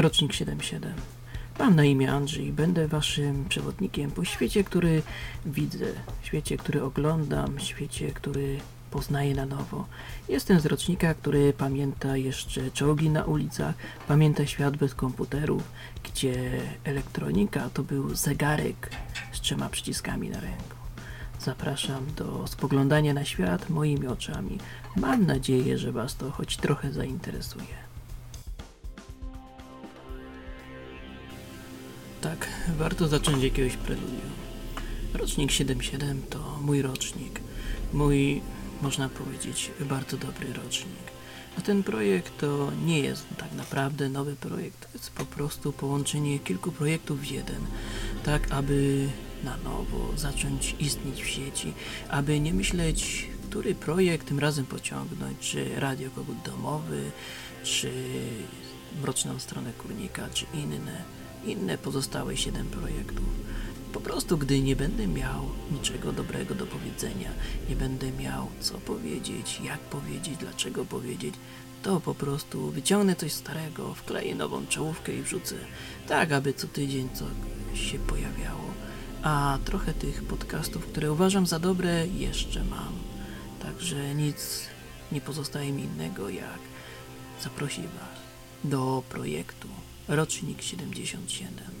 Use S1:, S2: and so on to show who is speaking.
S1: Rocznik 77. Mam na imię Andrzej i będę waszym przewodnikiem po świecie, który widzę, świecie, który oglądam, świecie, który poznaję na nowo. Jestem z rocznika, który pamięta jeszcze czołgi na ulicach, pamięta świat bez komputerów, gdzie elektronika to był zegarek z trzema przyciskami na ręku. Zapraszam do spoglądania na świat moimi oczami. Mam nadzieję, że Was to choć trochę zainteresuje. Tak, warto zacząć jakiegoś preludium. Rocznik 77 to mój rocznik. Mój, można powiedzieć, bardzo dobry rocznik. A ten projekt to nie jest tak naprawdę nowy projekt, to jest po prostu połączenie kilku projektów w jeden, tak aby na nowo zacząć istnieć w sieci, aby nie myśleć, który projekt tym razem pociągnąć, czy radiokogut domowy, czy mroczną stronę kurnika, czy inne, inne pozostałe siedem projektów. Po prostu, gdy nie będę miał niczego dobrego do powiedzenia, nie będę miał co powiedzieć, jak powiedzieć, dlaczego powiedzieć, to po prostu wyciągnę coś starego, wkleję nową czołówkę i wrzucę, tak aby co tydzień coś się pojawiało. A trochę tych podcastów, które uważam za dobre, jeszcze mam. Także nic nie pozostaje mi innego, jak zaprosić Was do projektu Rocznik 77.